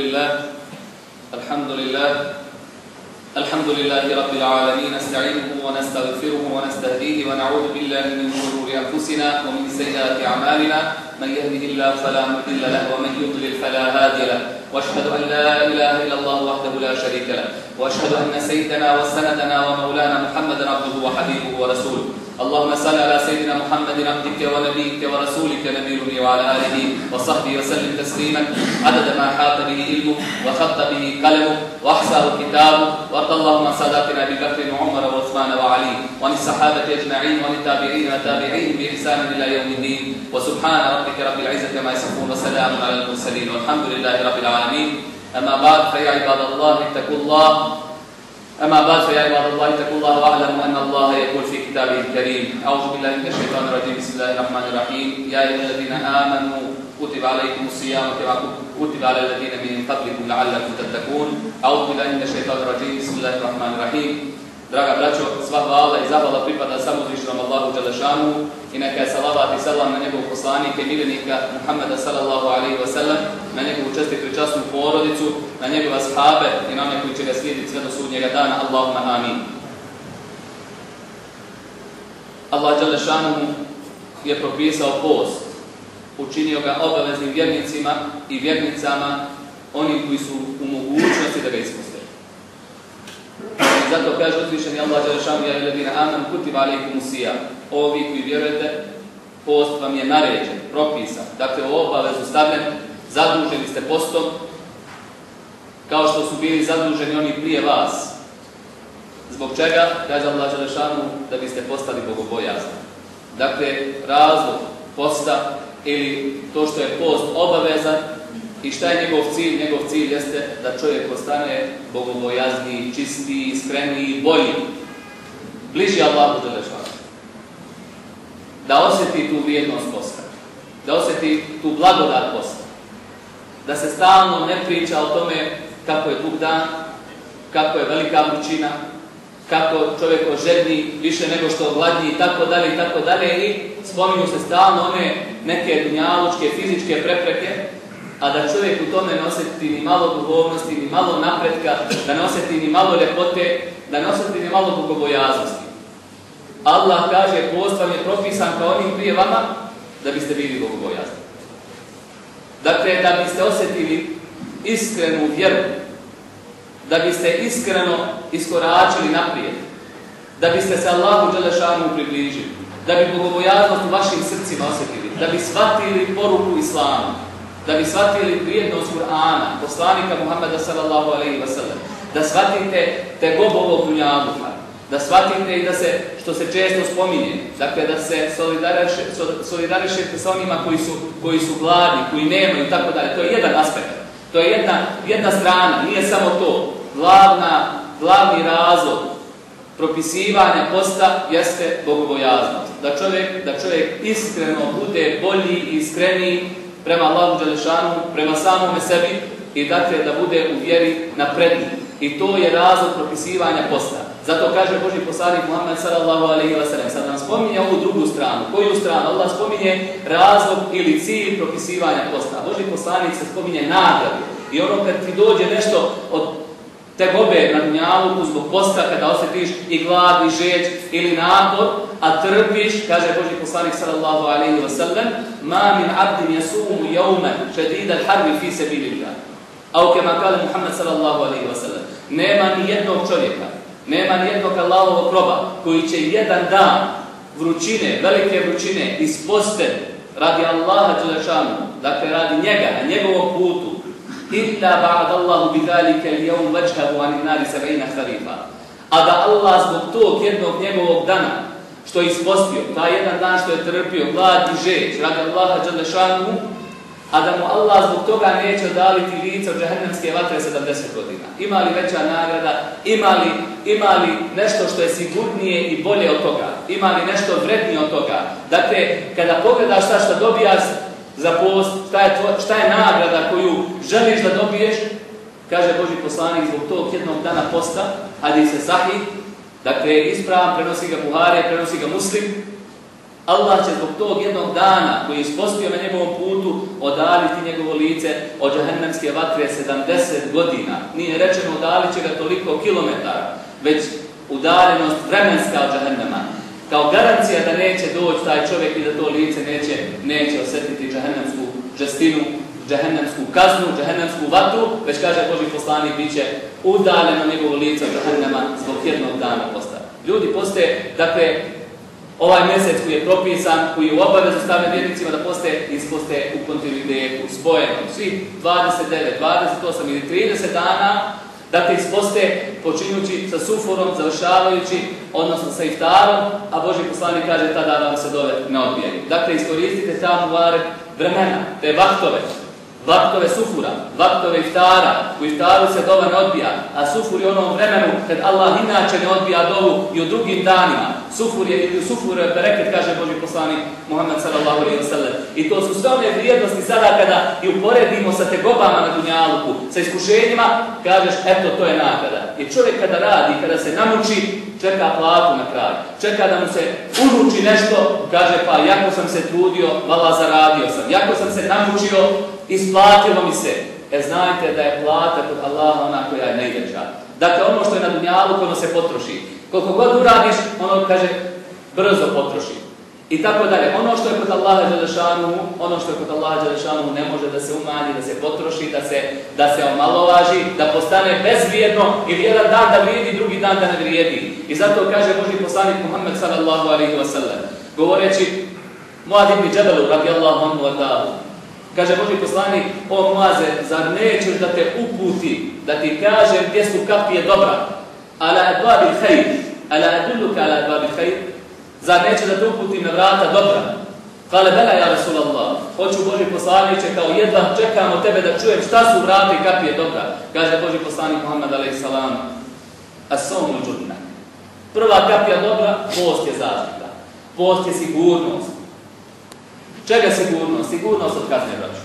لله. الحمد لله الحمد لله رب العالمين. نستعينه ونستغفره ونستهديه ونعوذ بالله من شرور أنفسنا ومن سيئات أعمالنا. من يهده الله فلا مضل له ومن يضلل فلا هادي له. وأشهد أن لا إله إلا الله وحده لا شريك له. وأشهد أن سيدنا وسندنا ومولانا محمدا عبده وحبيبه ورسوله. اللهم صل على سيدنا محمد عبدك ونبيك ورسولك نبينا وعلى آله وصحبه وسلم تسليما. عدد ما حاط به علمه وخط به قلمه واحصاه كتابه وارض اللهم عن ساداتنا أبي بكر وعمر وعثمان وعلي وعن الصحابة أجمعين وعن التابعين وتابعيهم بإحسان إلى يوم الدين. وسبحان ربك رب العزة ما يصفون وسلام على المرسلين والحمد لله رب العالمين. أما بعد فيا عباد الله اتقوا الله أما بعد فيا عباد الله اتقوا الله واعلموا أن الله يقول في كتابه الكريم أعوذ بالله من الشيطان الرجيم. بسم الله الرحمن الرحيم. يا أيها الذين آمنوا كتب عليكم الصيام كتب على الذين من قبلكم لعلكم تتقون. أعوذ بالله من الشيطان الرجيم. بسم الله الرحمن الرحيم. Draga braćo, sva hvala i zahvala pripada samo uzvišnom Allahu Đalešanu i neka je salavat i salam na njegovog poslanika i miljenika Muhammeda sallallahu alaihi wa sallam, na njegovu čestitu i častnu porodicu, na njegove ashabe i na one koji će ga slijediti sve do sudnjega dana. Allahumma amin. Allah Đalešanu je propisao post, učinio ga obaveznim vjernicima i vjernicama, oni koji su u mogućnosti da ga ispuste. Zato kaže uzvišeni Allah Đalešanu ja iledina aman kutiv alaikum Ovi koji vjerujete, post vam je naređen, propisan. Dakle, u obavezu stavljen, zaduženi ste postom, kao što su bili zaduženi oni prije vas. Zbog čega? Kaže Allah da biste postali bogobojazni. Dakle, razlog posta ili to što je post obavezan i šta je njegov cilj? Njegov cilj jeste da čovjek postane bogobojazniji, čistiji, iskreniji, bolji. Bliži Allahu Đalešanu. Da osjeti tu vrijednost posta. Da osjeti tu blagodat posta. Da se stalno ne priča o tome kako je dug dan, kako je velika vrućina, kako čovjek ožedni više nego što gladni i tako dalje i tako dalje i spominju se stalno one neke dunjalučke, fizičke prepreke, a da čovjek u tome ne osjeti ni malo duhovnosti, ni malo napretka, da ne osjeti ni malo ljepote, da ne osjeti ni malo bogobojaznosti. Allah kaže, post vam je propisan kao onim prije vama, da biste bili bogobojazni. Dakle, da biste osjetili iskrenu vjeru, da biste iskreno iskoračili naprijed, da biste se Allahu Đelešanu približili, da bi bogobojaznost u vašim srcima osjetili, da bi shvatili poruku Islama, da bi shvatili vrijednost Kur'ana, poslanika Muhammeda sallallahu alaihi wa sallam, da shvatite te gobovog dunjavuka, da shvatite i da se, što se često spominje, dakle da se solidarišete sa onima koji su, koji su gladni, koji nemaju i tako dalje. To je jedan aspekt, to je jedna, jedna strana, nije samo to. Glavna, glavni razlog propisivanja posta jeste bogobojaznost. Da čovjek, da čovjek iskreno bude bolji i iskreniji prema Allahu Đelešanu, prema samome sebi i dakle da bude u vjeri napredni. I to je razlog propisivanja posta. Zato kaže Boži poslanik Muhammed sallallahu alejhi ve sellem, sad nam spominje ovu drugu stranu. Koju stranu? Allah spominje razlog ili cilj propisivanja posta. Boži poslanik se spominje nagradu. I ono kad ti dođe nešto od tegobe na dunjalu zbog posta, kada osjetiš i glad, i žeć ili napor, a trpiš, kaže Boži poslanik sallallahu alejhi ve sellem, ma min abdin yasumu yawman shadid al-harbi fi sabilillah. Au kema kale Muhammed sallallahu alejhi ve sellem, nema ni jednog čovjeka, nema ni jednog Allahovog roba koji će jedan dan vrućine, velike vrućine isposte radi Allaha dželešanu, dakle radi njega, na njegovom putu, illa ba'd Allahu bidhalika al-yawm wajhahu 'an an-nar 70 kharifa. A da Allah zbog tog jednog njegovog dana što je ispostio, taj jedan dan što je trpio glad i žeć radi Allaha dželešanu, a da mu Allah zbog toga neće odaliti lice od džahennemske vatre 70 godina. Ima li veća nagrada? Ima li, ima li nešto što je sigurnije i bolje od toga? Ima li nešto vrednije od toga? Dakle, kada pogledaš šta što dobijaš za post, šta je, tvo, šta je nagrada koju želiš da dobiješ, kaže Boži poslanik zbog tog jednog dana posta, hadis se sahih, dakle, ispravan, prenosi ga Buhari, prenosi ga Muslim, Allah će zbog tog jednog dana koji je ispostio na njegovom putu odaliti njegovo lice od džahennemske vatre 70 godina. Nije rečeno udalit će ga toliko kilometara, već udaljenost vremenska od džahennema. Kao garancija da neće doći taj čovjek i da to lice neće, neće osjetiti džahennemsku žestinu, džahennemsku kaznu, džahennemsku vatru, već kaže Boži poslanik, bit će udaljeno njegovo lice od džahennema zbog jednog dana postaje. Ljudi postaje, dakle, ovaj mjesec koji je propisan, koji je u obavezu stavljen vjernicima da postaje, ispostaje u kontinuitetu, spojeno. Svi 29, 28 ili 30 dana Dakle, isposte počinjući sa suforom, završavajući, odnosno sa iftarom, a Boži poslanik kaže tada vam se dove ne odbijaju. Dakle, iskoristite ta muvarek vremena, te vaktove, vaktove sufura, vaktove iftara, u iftaru se dova ne odbija, a sufur je onom vremenu kad Allah inače ne odbija dovu i u drugim danima. Sufur je, ili sufur je bereket, kaže Boži poslanik Muhammed sallallahu alaihi sallam. I to su sve one vrijednosti sada kada i uporedimo sa tegobama na dunjaluku, sa iskušenjima, kažeš, eto, to je nagrada. I čovjek kada radi, kada se namuči, čeka platu na kraju. Čeka da mu se uruči nešto, kaže, pa jako sam se trudio, vala zaradio sam. Jako sam se namučio, isplatilo mi se. E znajte da je plata kod Allaha ona koja je najveća. Dakle, ono što je na dunjalu, ono se potroši. Koliko god uradiš, ono kaže, brzo potroši. I tako dalje. Ono što je kod Allaha Đelešanu, ono što je kod Allaha Đelešanu ne može da se umanji, da se potroši, da se, da se omalovaži, da postane bezvrijedno ili jedan dan da vrijedi, drugi dan da ne vrijedi. I zato kaže Boži poslanik Muhammed sallallahu alaihi wa sallam, govoreći Muad ibn Džebelu, radijallahu anhu wa ta'ala, Kaže Boži poslanik, o Muaze, zar nećeš da te uputi, da ti kažem gdje su kapije dobra? Ala adbabi hajr, ala adulluka ala adbabi hajr, zar neće da te uputim na vrata dobra? Kale bela ja Rasulallah, hoću Boži poslaniće kao jedva čekamo tebe da čujem šta su vrata i kapije dobra. Kaže Boži poslanik Muhammad a.s. As-somu džudna. Prva kapija dobra, post je zaštita. Post je sigurnost. Čega sigurnost? Sigurnost od kazne braću.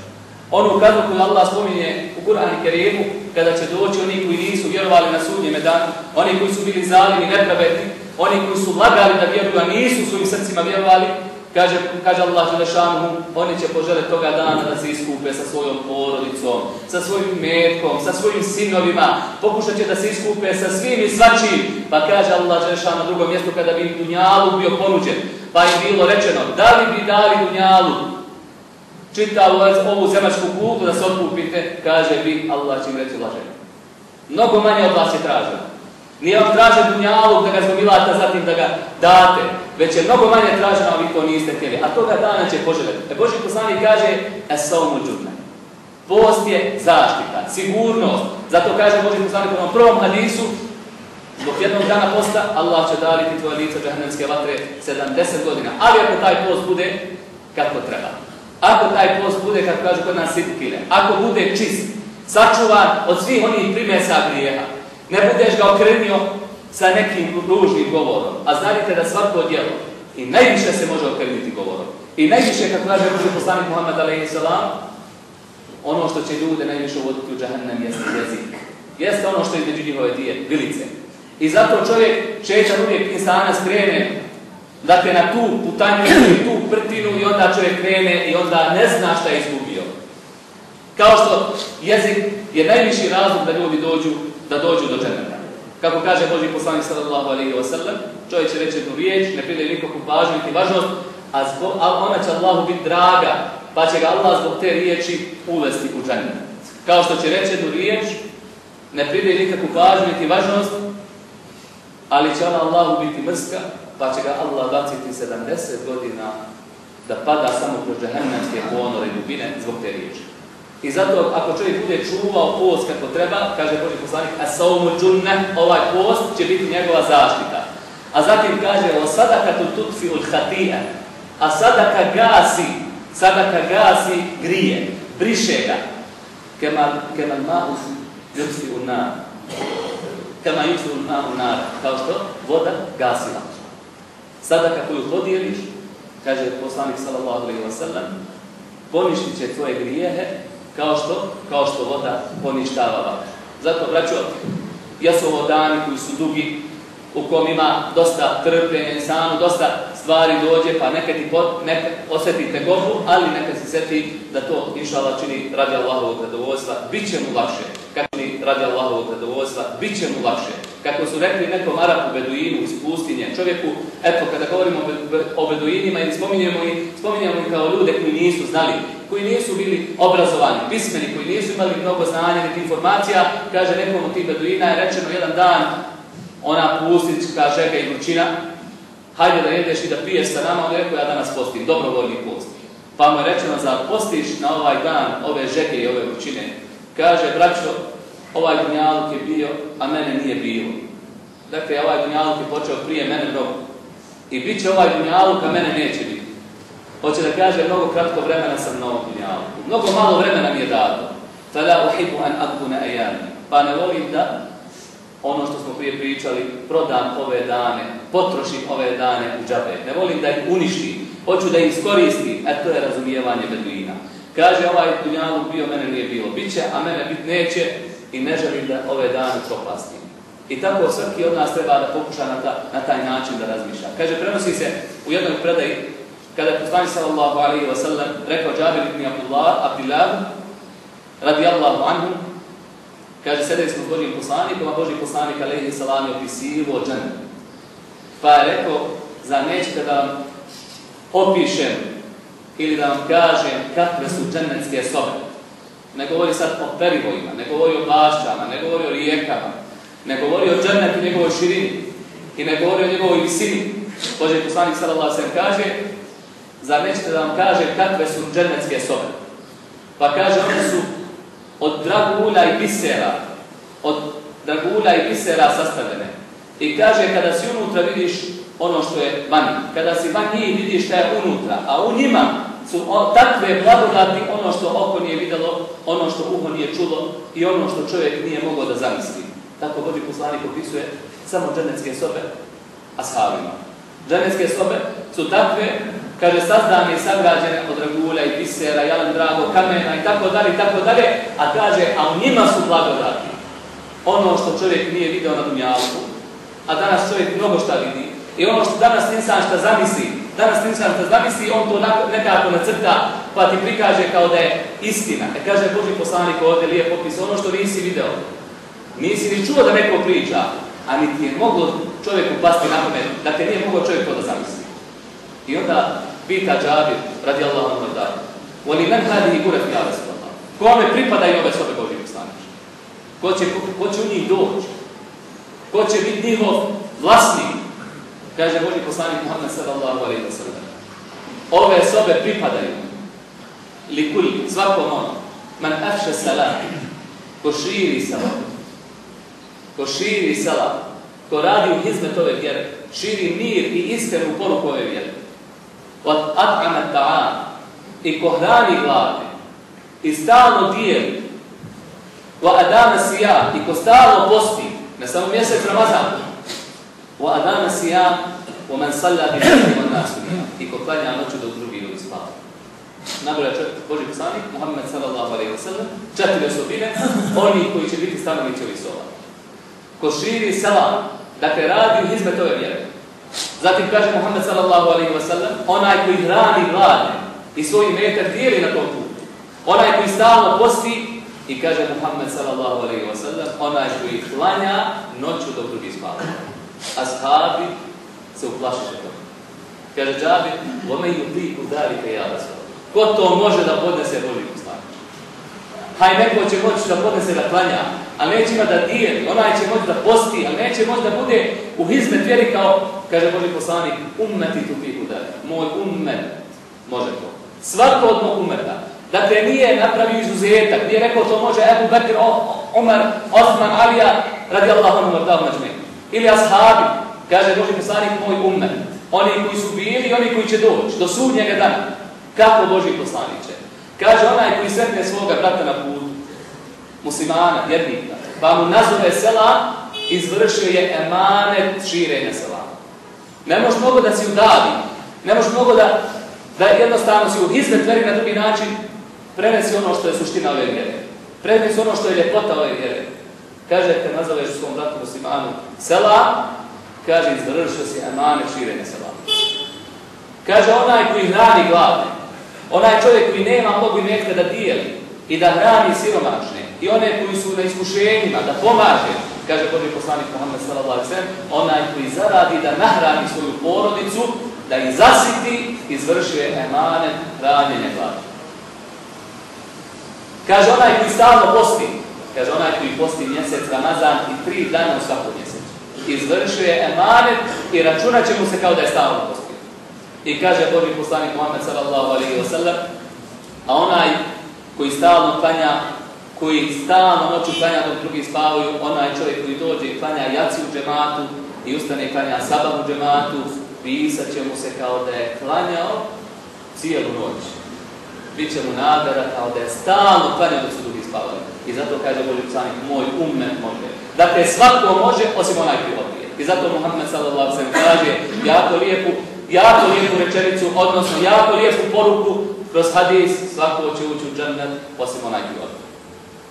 Onu kaznu koju Allah spominje u Kur'an i Kerimu, kada će doći oni koji nisu vjerovali na sudnjeme danu, oni koji su bili zalimi, nepravedni, oni koji su lagali da vjeruju, a nisu svojim srcima vjerovali, kaže, kaže Allah Želešanuhu, oni će poželjeti toga dana da se iskupe sa svojom porodicom, sa svojim metkom, sa svojim sinovima, pokušat će da se iskupe sa svim i svačim, pa kaže Allah Želešanuhu na drugom mjestu kada bi Dunjalu bio ponuđen, pa je bilo rečeno, da li bi dali Dunjalu, čitavu ovu zemačku kultu da se otkupite, kaže vi, Allah će im reći laženi. Mnogo manje od vas je traženo. Nije vam tražen dunjalu da ga zgomilate, zatim da ga date, već je mnogo manje traženo, a vi to niste htjeli. A toga dana će poželjeti. E Boži poslanik kaže, esaumu džudne. Post je zaštita, sigurnost. Zato kaže Boži poslanik onom prvom hadisu, zbog jednog dana posta, Allah će daliti tvoje lice džahnemske vatre 70 godina. Ali ako taj post bude kako treba. Ako taj post bude, kako kaže kod nas sitkile, ako bude čist, sačuvan od svih onih primesa grijeha, ne budeš ga okrenio sa nekim ružnim govorom, a znajte da svako djelo i najviše se može okreniti govorom. I najviše, kako kaže Boži poslanik Muhammed a.s. ono što će ljude najviše uvoditi u džahennem jeste jezik. Jeste ono što je između njihove dvije, vilice. I zato čovjek čećan uvijek insana skrene dakle na tu putanju i tu prtinu i onda čovjek krene i onda ne zna šta je izgubio. Kao što jezik je najviši razlog da ljudi dođu, da dođu do dženeta. Kako kaže Boži poslanik sallallahu alaihi wa sallam, čovjek će reći jednu riječ, ne pride nikakvu pažnju niti važnost, a, zbog, a ona će Allahu biti draga, pa će ga Allah zbog te riječi uvesti u dženet. Kao što će reći jednu riječ, ne pride nikakvu pažnju niti važnost, ali će ona Allahu biti mrska, pa će ga Allah baciti 70 godina da pada samo kroz džehennemske ponore dubine zbog te riječi. I zato ako čovjek bude čuvao post kako treba, kaže Boži poslanik, a saumu džunne, ovaj post će biti njegova zaštita. A zatim kaže, o sadaka tu tutfi ul hatija, a sadaka gasi, sadaka gasi grije, briše ga, kemal, kemal ma'us jutfi u nar. Kema jutfi u nar, kao što voda gasi vatru. Sadaka koju podijeliš, kaže poslanik sallallahu alaihi wa sallam, poništit će tvoje grijehe kao što, kao što voda poništava vatru. Zato, braćo, jesu ovo dani koji su dugi, u kom ima dosta trpljenja insanu, dosta stvari dođe, pa neka ti pot, neka osjeti tegobu, ali neka se seti da to inša Allah čini radi Allahovog zadovoljstva, bit će mu lakše. Radi Allahovog zadovoljstva, bit će mu lakše. Kako su rekli nekom Arabu, Beduinu iz pustinje, čovjeku, eto, kada govorimo o Beduinima i spominjemo ih, spominjemo ih kao ljude koji nisu znali, koji nisu bili obrazovani, pismeni, koji nisu imali mnogo znanja niti informacija, kaže nekom od tih Beduina je rečeno jedan dan, ona pustička žega i vrućina, hajde da jedeš i da piješ sa nama, on je rekao ja danas postim, dobrovoljni post. Pa mu je rečeno, za postiš na ovaj dan ove žege i ove vrućine? Kaže, braćo, ovaj dunjaluk je bio, a mene nije bilo. Dakle, ovaj dunjaluk je počeo prije mene mnogo. I bit će ovaj dunjaluk, a mene neće biti. Hoće da kaže, mnogo kratko vremena sam na ovom dunjaluku. Mnogo malo vremena mi je dato. Tada uhibu an akuna ejani. Pa ne volim da ono što smo prije pričali, prodam ove dane, potrošim ove dane u džabe. Ne volim da ih uništim, hoću da ih iskoristim, a to je razumijevanje beduina. Kaže, ovaj dunjaluk bio, mene nije bilo. Biće, a mene bit neće i ne želim da ove dane propastim. I tako svaki od nas treba da pokuša na, ta, na taj način da razmišlja. Kaže, prenosi se u jednoj predaji, kada je poslani sallallahu alaihi wa sallam rekao Džabir ibn Abdullah, Abdillah, radijallahu anhu, Kaže, sedeli smo s Božim poslanikom, a Boži poslanik alaihi salam je opisivo džene. Pa je rekao, za nećete da vam opišem ili da vam kažem kakve su dženecke sobe. Ne govori sad o perivojima, ne govori o bašćama, ne govori o rijekama, ne govori o dženetu njegovoj širini i ne govori o njegovoj visini. Boži poslanik sallallahu sallam kaže, za nećete da vam kažem kakve su dženecke sobe. Pa kaže, one su od dragulja i bisera, od dragulja i bisera sastavljene. I kaže, kada si unutra vidiš ono što je van, kada si van njih vidiš šta je unutra, a u njima su takve blagodati ono što oko nije videlo, ono što uho nije čulo i ono što čovjek nije mogao da zamisli. Tako Boži poslanik opisuje samo dženecke sobe ashabima. Dženecke sobe su takve kaže sazdane i sagrađene od ragulja i pisera, jalan drago, kamena i tako dalje i tako dalje, a kaže, a u njima su blagodati. Ono što čovjek nije video na dunjalku, a danas čovjek mnogo šta vidi. I ono što danas insan šta zamisli, danas insan šta zamisli, on to nekako nacrta, pa ti prikaže kao da je istina. E kaže Boži poslanik ovdje lijep opis, ono što nisi video. Nisi ni čuo da neko priča, a niti je moglo čovjeku pasti na pamet, da te nije moglo čovjek to da zamisli. I onda pita Džabir, radi Allah ono da, oni men hadi i gure ja Rasulullah. Kome pripadaju ove sobe Božih poslanič? Ko će, ko će u njih doći? Ko će biti njihov vlasnik? Kaže Boži poslanik Muhammed sallallahu alaihi wa sallam. Ove sobe pripadaju likuli, svakom ono, man afše salam, ko širi salam, ko širi salam, ko radi u hizmet ove vjere, širi mir i istinu poruku ove vjere od at'ama ta'am i ko hrani gladne i stalno dijeli wa adama sija i ko stalno posti ne samo mjesec Ramazan man salla bi nasi wa nasu i ko klanja noću dok drugi ljudi spava Nabroja Boži poslanik, Muhammed sallallahu alaihi wa sallam, četiri osobine, oni koji će biti stanovnici ovih soba. Ko širi selam, dakle radi u hizmet ove vjere, Zatim kaže Muhammed sallallahu alaihi wa sallam, onaj koji hrani gladne i svoj metar dijeli na tom putu. Onaj koji stalno posti i kaže Muhammed sallallahu alaihi wa sallam, onaj koji klanja noću dok drugi spava. Ashabi se uplašiše toga. Kaže Džabi, vome ju ti udarite ja. Ko to može da podnese Boži poslanik? Haj neko će moći da podnese da klanja, a neće ima da dijeli, onaj će moći da posti, a neće moći da bude u hizmet vjeri kao, kaže Boži poslanik, ummeti tu fi udar, moj ummet, može to. Svako od mog ummeta. Dakle, nije napravio izuzetak, nije rekao to može Ebu Bekir, Omar, Osman, Alija, radi Allah ono vrtav nađme. Ili ashabi, kaže Boži poslanik, moj ummet. Oni koji su bili i oni koji će doći, do sudnjega dana. Kako Boži poslanik će? Kaže onaj koji sretne svoga brata na putu, muslimana, vjernika, pa mu nazove sela, izvršio je emanet širenja sela. Ne možeš mnogo da si udavi, ne možeš mnogo da, da jednostavno si u hizmet veri na drugi način, prenesi ono što je suština ove vjere. Prenesi ono što je ljepota ove vjere. Kaže, te nazoveš svom bratu muslimanu sela, Kaže, izvršio si amane širenja salama. Kaže, onaj koji hrani gladne, onaj čovjek koji nema mogu nekada da dijeli i da hrani siromašne i one koji su na iskušenjima, da pomaže, kaže Boži poslanik Muhammed sallallahu onaj koji zaradi da nahrani svoju porodicu, da ih zasiti, izvršuje emanet hranjenja gladne. Kaže onaj koji stalno posti, kaže onaj koji posti mjesec Ramazan i tri dana u svakom mjesecu. Izvršuje emanet i računat će mu se kao da je stalno posti. I kaže Boži poslanik Muhammed sallallahu alaihi wa sallam, a onaj koji stalno klanja, koji stalno noću klanja dok drugi spavaju, onaj čovjek koji dođe i klanja jaci u džematu i ustane i klanja sabah u džematu, pisat će mu se kao da je klanjao cijelu noć. Biće mu nagrada kao da je stalno klanjao dok su drugi spavali. I zato kaže Boži poslanik, moj umet može. Dakle, svako može, osim onaj odbije. I zato Muhammed sallallahu wa kaže jako lijepu jako lijepu rečenicu, odnosno jako lijepu poruku kroz hadis, svako će ući u džennet, osim onaj koji.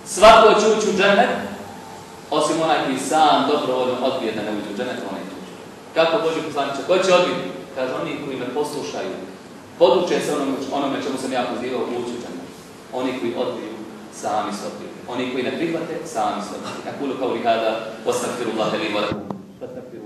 Svako će ući u džennet, osim onaj koji sam dobrovoljno odbije da ne uđe u džennet, onaj tuđe. Kako Boži poslaniče, ko će odbiti? Kaže, oni koji me poslušaju, poduče se onome, onome čemu sam ja pozivao ući u džennet. Oni koji odbiju, sami se odbiju. Oni koji ne prihvate, sami se odbiju. Na kulu kao li hada, ostakfiru Allah, li